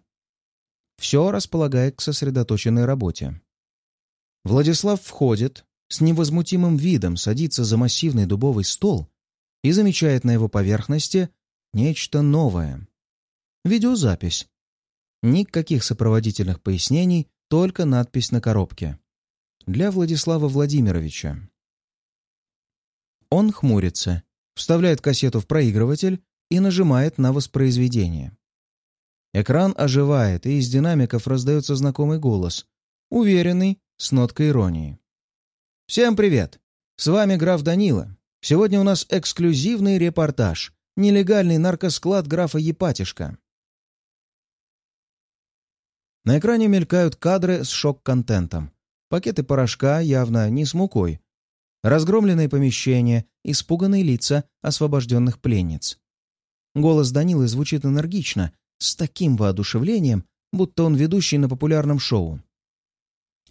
Все располагает к сосредоточенной работе. Владислав входит, с невозмутимым видом садится за массивный дубовый стол и замечает на его поверхности нечто новое. Видеозапись. Никаких сопроводительных пояснений, только надпись на коробке для Владислава Владимировича. Он хмурится, вставляет кассету в проигрыватель и нажимает на воспроизведение. Экран оживает, и из динамиков раздается знакомый голос, уверенный, с ноткой иронии. «Всем привет! С вами граф Данила. Сегодня у нас эксклюзивный репортаж. Нелегальный наркосклад графа Епатишка». На экране мелькают кадры с шок-контентом пакеты порошка явно не с мукой, разгромленные помещения, испуганные лица освобожденных пленниц. Голос Данилы звучит энергично, с таким воодушевлением, будто он ведущий на популярном шоу.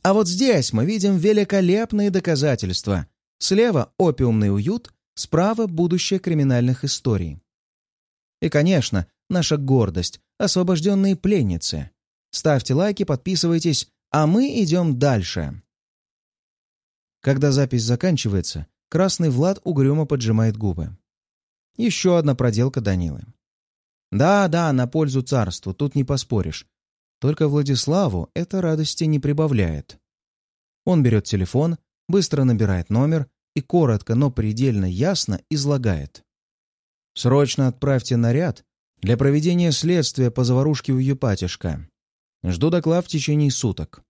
А вот здесь мы видим великолепные доказательства. Слева — опиумный уют, справа — будущее криминальных историй. И, конечно, наша гордость — освобожденные пленницы. Ставьте лайки, подписывайтесь, а мы идем дальше. Когда запись заканчивается, красный Влад угрюмо поджимает губы. Еще одна проделка Данилы. Да, да, на пользу царству, тут не поспоришь. Только Владиславу это радости не прибавляет. Он берет телефон, быстро набирает номер и коротко, но предельно ясно излагает. «Срочно отправьте наряд для проведения следствия по заварушке у Юпатишка. Жду доклад в течение суток.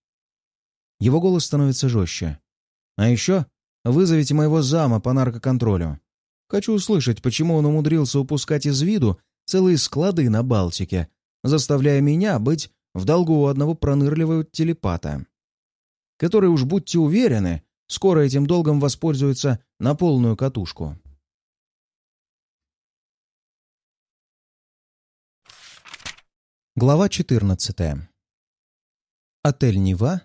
Его голос становится жестче. А еще вызовите моего зама по наркоконтролю. Хочу услышать, почему он умудрился упускать из виду целые склады на Балтике, заставляя меня быть в долгу у одного пронырливого телепата, который, уж будьте уверены, скоро этим долгом воспользуется на полную катушку. Глава 14. Отель «Нева»,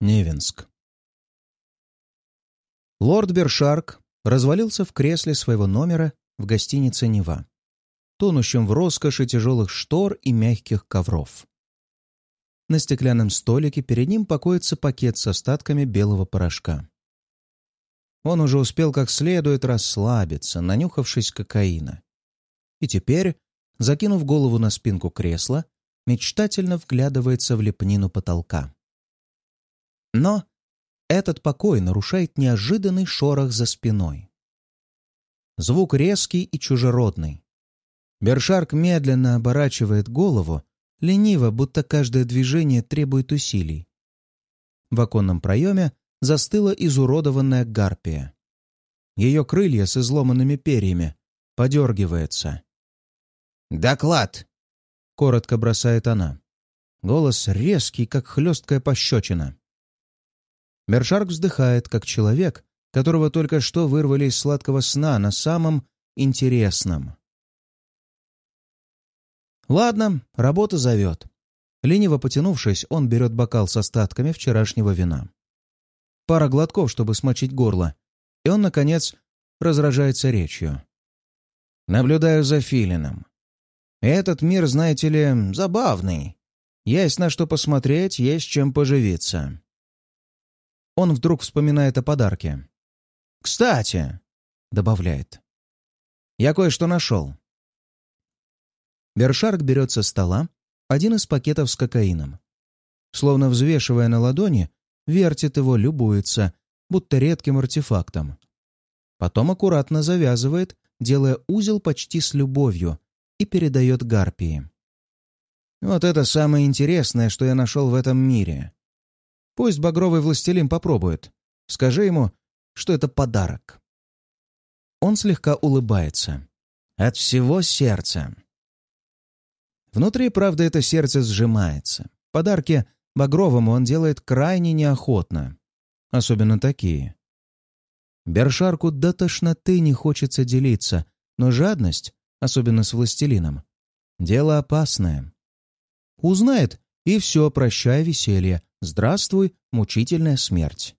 Невинск. Лорд Бершарк развалился в кресле своего номера в гостинице «Нева», тонущем в роскоши тяжелых штор и мягких ковров. На стеклянном столике перед ним покоится пакет с остатками белого порошка. Он уже успел как следует расслабиться, нанюхавшись кокаина. И теперь, закинув голову на спинку кресла, мечтательно вглядывается в лепнину потолка. Но этот покой нарушает неожиданный шорох за спиной. Звук резкий и чужеродный. Бершарк медленно оборачивает голову, лениво, будто каждое движение требует усилий. В оконном проеме застыла изуродованная гарпия. Ее крылья с изломанными перьями подергиваются. «Доклад!» — коротко бросает она. Голос резкий, как хлесткая пощечина. Мершарк вздыхает, как человек, которого только что вырвали из сладкого сна на самом интересном. Ладно, работа зовет. Лениво потянувшись, он берет бокал с остатками вчерашнего вина. Пара глотков, чтобы смочить горло, и он, наконец, разражается речью. Наблюдаю за Филином. Этот мир, знаете ли, забавный. Есть на что посмотреть, есть чем поживиться. Он вдруг вспоминает о подарке. «Кстати», — добавляет, — «я кое-что нашел». Бершарк берет со стола один из пакетов с кокаином. Словно взвешивая на ладони, вертит его, любуется, будто редким артефактом. Потом аккуратно завязывает, делая узел почти с любовью, и передает гарпии. Вот это самое интересное, что я нашел в этом мире. Пусть багровый властелин попробует. Скажи ему, что это подарок. Он слегка улыбается. От всего сердца. Внутри, правда, это сердце сжимается. Подарки Багровому он делает крайне неохотно. Особенно такие. Бершарку до тошноты не хочется делиться, но жадность, особенно с властелином, дело опасное. Узнает, и все, прощай веселье. Здравствуй, мучительная смерть.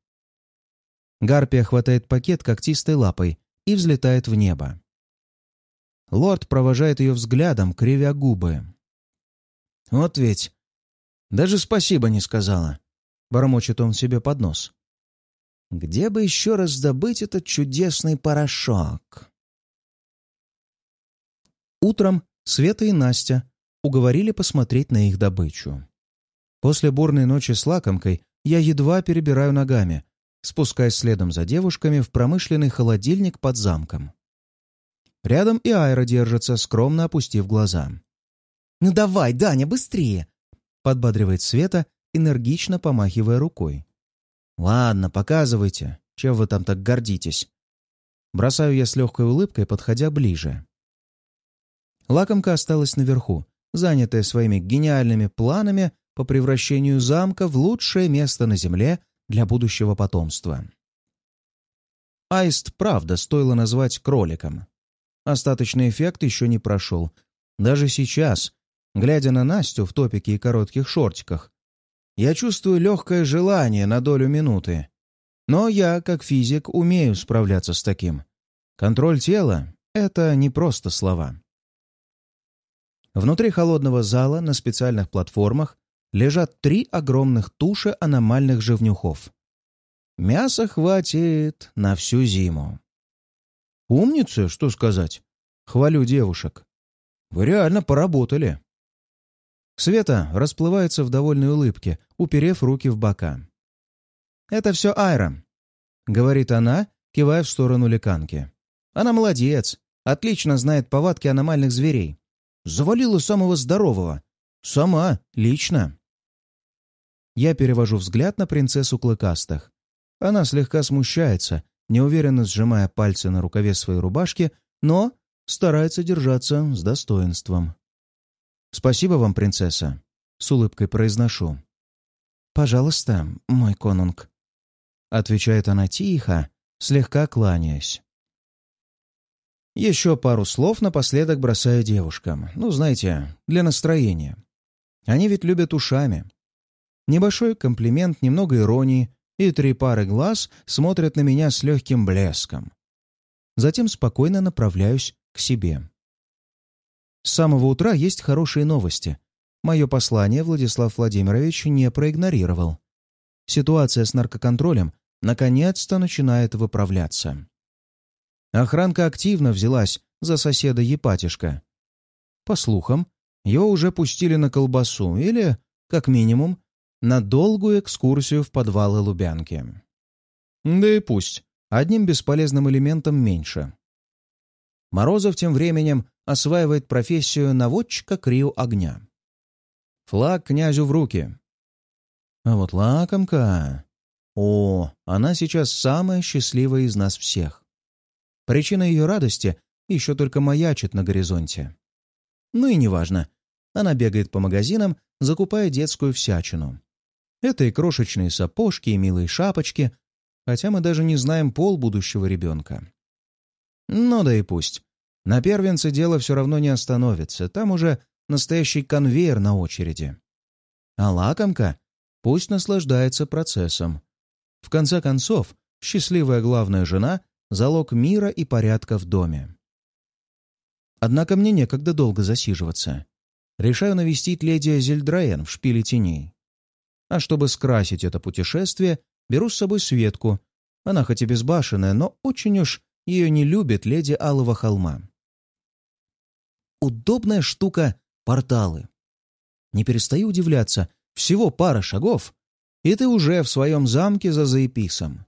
Гарпия хватает пакет когтистой лапой и взлетает в небо. Лорд провожает ее взглядом, кривя губы. «Вот ведь! Даже спасибо не сказала!» — бормочет он себе под нос. «Где бы еще раз добыть этот чудесный порошок?» Утром Света и Настя уговорили посмотреть на их добычу. После бурной ночи с лакомкой я едва перебираю ногами, спускаясь следом за девушками в промышленный холодильник под замком. Рядом и Айра держится, скромно опустив глаза. «Ну давай, Даня, быстрее!» — подбадривает Света, энергично помахивая рукой. «Ладно, показывайте, чем вы там так гордитесь?» Бросаю я с легкой улыбкой, подходя ближе. Лакомка осталась наверху, занятая своими гениальными планами по превращению замка в лучшее место на Земле для будущего потомства. Аист, правда, стоило назвать кроликом. Остаточный эффект еще не прошел. Даже сейчас, глядя на Настю в топике и коротких шортиках, я чувствую легкое желание на долю минуты. Но я, как физик, умею справляться с таким. Контроль тела — это не просто слова. Внутри холодного зала на специальных платформах лежат три огромных туши аномальных живнюхов. Мяса хватит на всю зиму. Умницы, что сказать. Хвалю девушек. Вы реально поработали. Света расплывается в довольной улыбке, уперев руки в бока. «Это все Айра», — говорит она, кивая в сторону леканки. «Она молодец, отлично знает повадки аномальных зверей. Завалила самого здорового. Сама, лично. Я перевожу взгляд на принцессу Клыкастых. Она слегка смущается, неуверенно сжимая пальцы на рукаве своей рубашки, но старается держаться с достоинством. «Спасибо вам, принцесса», — с улыбкой произношу. «Пожалуйста, мой конунг», — отвечает она тихо, слегка кланяясь. Еще пару слов напоследок бросаю девушкам. Ну, знаете, для настроения. Они ведь любят ушами. Небольшой комплимент, немного иронии, и три пары глаз смотрят на меня с легким блеском. Затем спокойно направляюсь к себе. С самого утра есть хорошие новости. Мое послание Владислав Владимирович не проигнорировал. Ситуация с наркоконтролем наконец-то начинает выправляться. Охранка активно взялась за соседа Епатишка. По слухам, ее уже пустили на колбасу или, как минимум, на долгую экскурсию в подвалы Лубянки. Да и пусть, одним бесполезным элементом меньше. Морозов тем временем осваивает профессию наводчика Крио огня. Флаг князю в руки. А вот лакомка... О, она сейчас самая счастливая из нас всех. Причина ее радости еще только маячит на горизонте. Ну и неважно. Она бегает по магазинам, закупая детскую всячину. Это и крошечные сапожки, и милые шапочки, хотя мы даже не знаем пол будущего ребенка. Ну да и пусть. На первенце дело все равно не остановится, там уже настоящий конвейер на очереди. А лакомка пусть наслаждается процессом. В конце концов, счастливая главная жена залог мира и порядка в доме. Однако мне некогда долго засиживаться. решаю навестить леди Зельдраен в шпиле теней. А чтобы скрасить это путешествие, беру с собой Светку. Она хоть и безбашенная, но очень уж ее не любит леди Алого холма. Удобная штука — порталы. Не перестаю удивляться, всего пара шагов, и ты уже в своем замке за заеписом.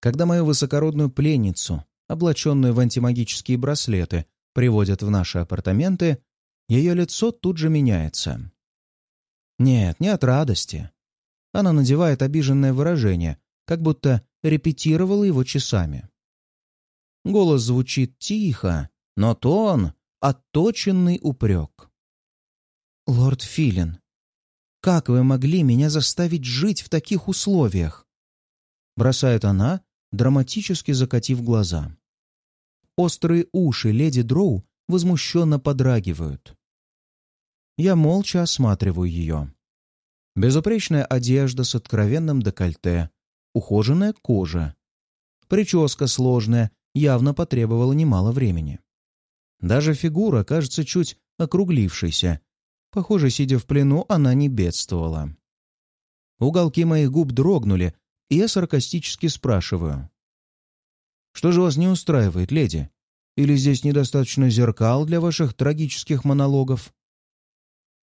Когда мою высокородную пленницу, облаченную в антимагические браслеты, приводят в наши апартаменты, ее лицо тут же меняется. Нет, не от радости. Она надевает обиженное выражение, как будто репетировала его часами. Голос звучит тихо, но тон — отточенный упрек. «Лорд Филин, как вы могли меня заставить жить в таких условиях?» Бросает она, драматически закатив глаза. Острые уши леди Дроу возмущенно подрагивают. Я молча осматриваю ее. Безупречная одежда с откровенным декольте, ухоженная кожа. Прическа сложная, явно потребовала немало времени. Даже фигура кажется чуть округлившейся. Похоже, сидя в плену, она не бедствовала. Уголки моих губ дрогнули, и я саркастически спрашиваю. «Что же вас не устраивает, леди? Или здесь недостаточно зеркал для ваших трагических монологов?»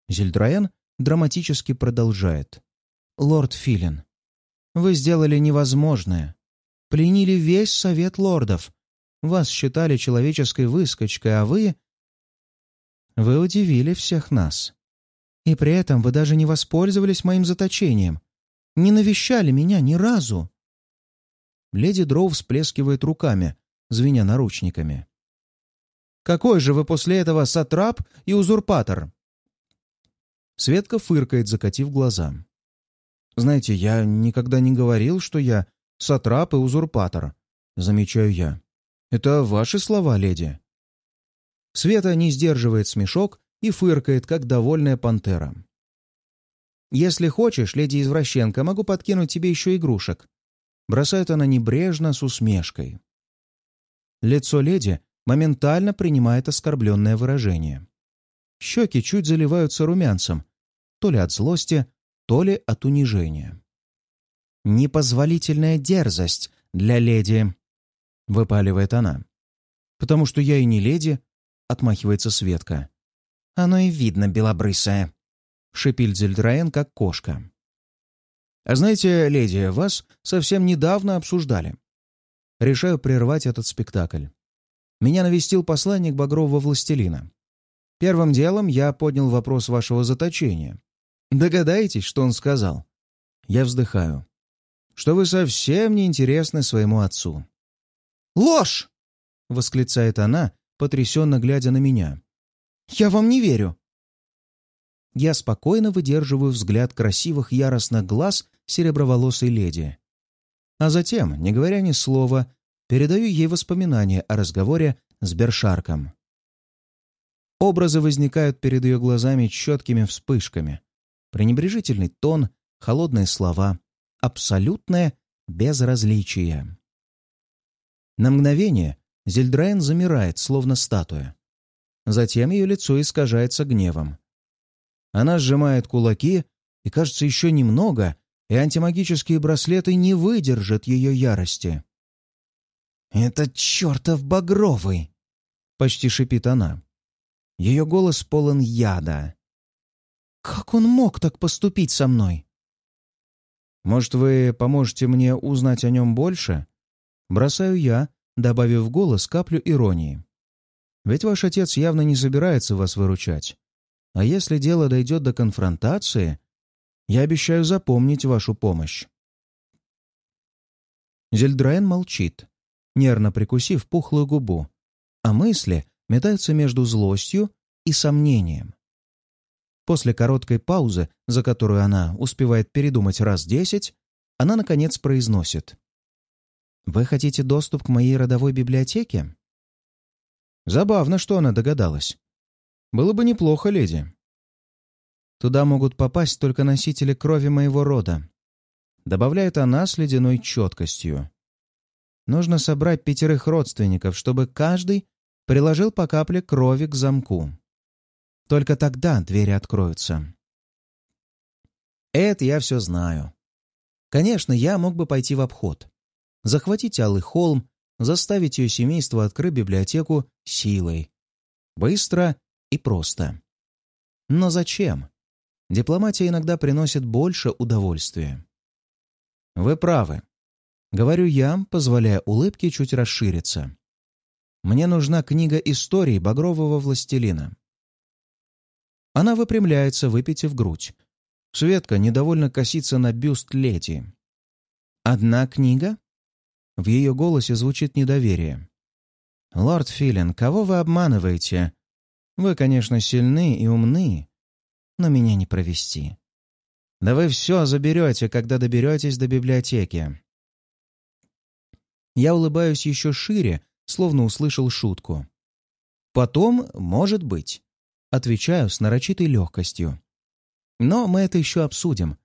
Зельдраен драматически продолжает. «Лорд Филин, вы сделали невозможное. Пленили весь совет лордов. Вас считали человеческой выскочкой, а вы... Вы удивили всех нас. И при этом вы даже не воспользовались моим заточением. Не навещали меня ни разу». Леди Дроу всплескивает руками, звеня наручниками. «Какой же вы после этого сатрап и узурпатор?» Светка фыркает, закатив глаза. «Знаете, я никогда не говорил, что я сатрап и узурпатор», — замечаю я. «Это ваши слова, леди?» Света не сдерживает смешок и фыркает, как довольная пантера. «Если хочешь, леди Извращенко, могу подкинуть тебе еще игрушек». Бросает она небрежно, с усмешкой. Лицо леди моментально принимает оскорбленное выражение. Щеки чуть заливаются румянцем, то ли от злости, то ли от унижения. «Непозволительная дерзость для леди», — выпаливает она. «Потому что я и не леди», — отмахивается Светка. «Оно и видно, белобрысая», — шипит Зельдраен, как кошка. «А знаете, леди, вас совсем недавно обсуждали. Решаю прервать этот спектакль. Меня навестил посланник Багрового Властелина. Первым делом я поднял вопрос вашего заточения. Догадаетесь, что он сказал? Я вздыхаю. Что вы совсем не интересны своему отцу. «Ложь!» — восклицает она, потрясенно глядя на меня. «Я вам не верю!» Я спокойно выдерживаю взгляд красивых яростных глаз сереброволосой леди. А затем, не говоря ни слова, передаю ей воспоминания о разговоре с Бершарком. Образы возникают перед ее глазами четкими вспышками, пренебрежительный тон, холодные слова, абсолютное безразличие. На мгновение Зельдрайн замирает, словно статуя. Затем ее лицо искажается гневом. Она сжимает кулаки, и, кажется, еще немного, и антимагические браслеты не выдержат ее ярости. «Это чертов багровый!» — почти шипит она. Ее голос полон яда. Как он мог так поступить со мной? Может, вы поможете мне узнать о нем больше? Бросаю я, добавив в голос каплю иронии. Ведь ваш отец явно не собирается вас выручать. А если дело дойдет до конфронтации, я обещаю запомнить вашу помощь. Зельдраен молчит, нервно прикусив пухлую губу, а мысли метаются между злостью и сомнением. После короткой паузы, за которую она успевает передумать раз десять, она, наконец, произносит. «Вы хотите доступ к моей родовой библиотеке?» Забавно, что она догадалась. Было бы неплохо, леди. Туда могут попасть только носители крови моего рода. Добавляет она с ледяной четкостью. Нужно собрать пятерых родственников, чтобы каждый приложил по капле крови к замку. Только тогда двери откроются. Это я все знаю. Конечно, я мог бы пойти в обход. Захватить Алый холм, заставить ее семейство открыть библиотеку силой. Быстро и просто. Но зачем? Дипломатия иногда приносит больше удовольствия. Вы правы. Говорю я, позволяя улыбке чуть расшириться. Мне нужна книга истории Багрового Властелина. Она выпрямляется, выпитив грудь. Светка недовольно косится на бюст леди. «Одна книга?» В ее голосе звучит недоверие. «Лорд Филин, кого вы обманываете? Вы, конечно, сильны и умны, но меня не провести. Да вы все заберете, когда доберетесь до библиотеки». Я улыбаюсь еще шире, словно услышал шутку. «Потом, может быть», — отвечаю с нарочитой легкостью. «Но мы это еще обсудим.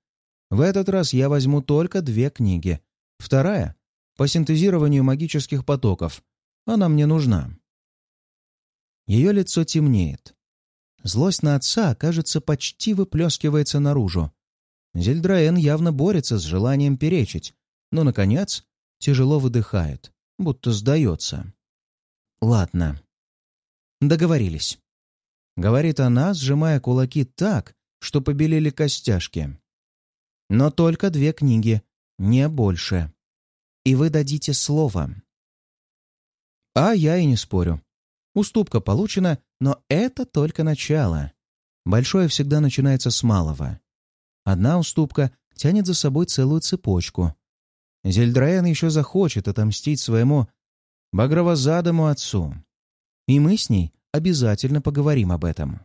В этот раз я возьму только две книги. Вторая — по синтезированию магических потоков. Она мне нужна». Ее лицо темнеет. Злость на отца, кажется, почти выплескивается наружу. Зельдраен явно борется с желанием перечить, но, наконец, тяжело выдыхает, будто сдается. «Ладно. Договорились», — говорит она, сжимая кулаки так, что побелели костяшки. «Но только две книги, не больше. И вы дадите слово». А я и не спорю. Уступка получена, но это только начало. Большое всегда начинается с малого. Одна уступка тянет за собой целую цепочку. Зельдраен еще захочет отомстить своему багровозадому отцу. И мы с ней обязательно поговорим об этом.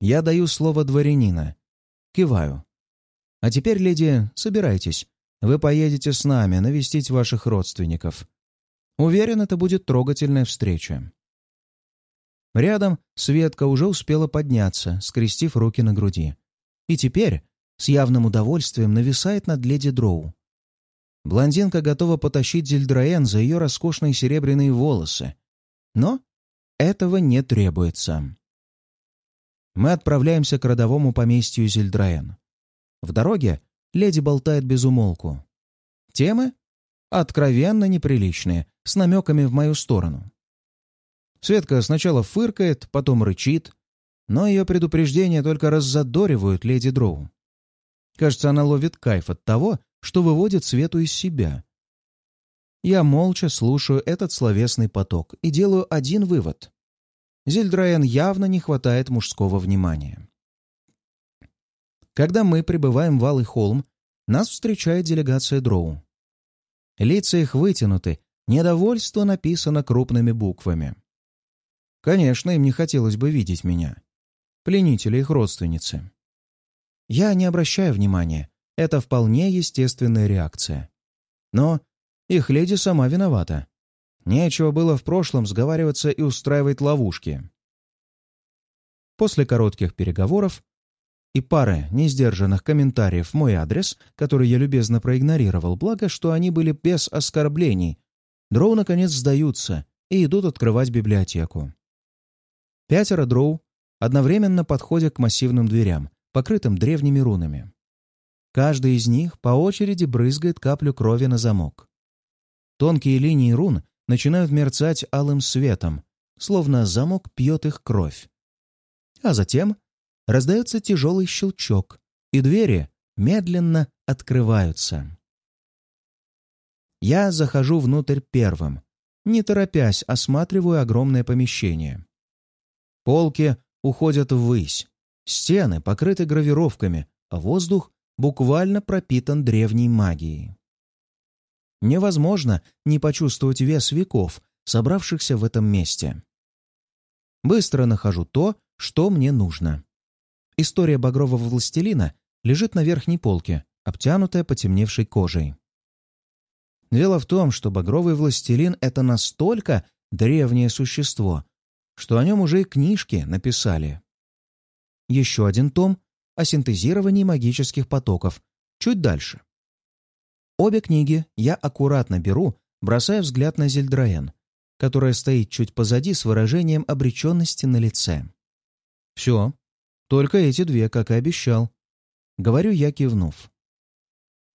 Я даю слово дворянина. Киваю. А теперь, леди, собирайтесь. Вы поедете с нами навестить ваших родственников. Уверен, это будет трогательная встреча. Рядом Светка уже успела подняться, скрестив руки на груди. И теперь с явным удовольствием нависает над леди Дроу. Блондинка готова потащить Зельдраен за ее роскошные серебряные волосы. Но этого не требуется. Мы отправляемся к родовому поместью Зельдраен. В дороге леди болтает без умолку. Темы откровенно неприличные, с намеками в мою сторону. Светка сначала фыркает, потом рычит, но ее предупреждения только раззадоривают леди Дроу. Кажется, она ловит кайф от того, что выводит Свету из себя. Я молча слушаю этот словесный поток и делаю один вывод. Зельдраен явно не хватает мужского внимания. Когда мы прибываем в Алый холм, нас встречает делегация Дроу. Лица их вытянуты, недовольство написано крупными буквами. Конечно, им не хотелось бы видеть меня. Пленители их родственницы. Я не обращаю внимания. Это вполне естественная реакция. Но их леди сама виновата. Нечего было в прошлом сговариваться и устраивать ловушки. После коротких переговоров и пары несдержанных комментариев в мой адрес, который я любезно проигнорировал, благо, что они были без оскорблений, дроу наконец сдаются и идут открывать библиотеку. Пятеро дроу одновременно подходят к массивным дверям, покрытым древними рунами. Каждый из них по очереди брызгает каплю крови на замок. Тонкие линии рун начинают мерцать алым светом, словно замок пьет их кровь. А затем раздается тяжелый щелчок, и двери медленно открываются. Я захожу внутрь первым, не торопясь, осматриваю огромное помещение. Полки уходят ввысь, стены покрыты гравировками, а воздух буквально пропитан древней магией. Невозможно не почувствовать вес веков, собравшихся в этом месте. Быстро нахожу то, что мне нужно. История багрового властелина лежит на верхней полке, обтянутая потемневшей кожей. Дело в том, что багровый властелин — это настолько древнее существо, что о нем уже и книжки написали. Еще один том о синтезировании магических потоков, чуть дальше. Обе книги я аккуратно беру, бросая взгляд на Зельдраен, которая стоит чуть позади с выражением обреченности на лице. «Все. Только эти две, как и обещал». Говорю я, кивнув.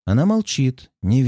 Она молчит, не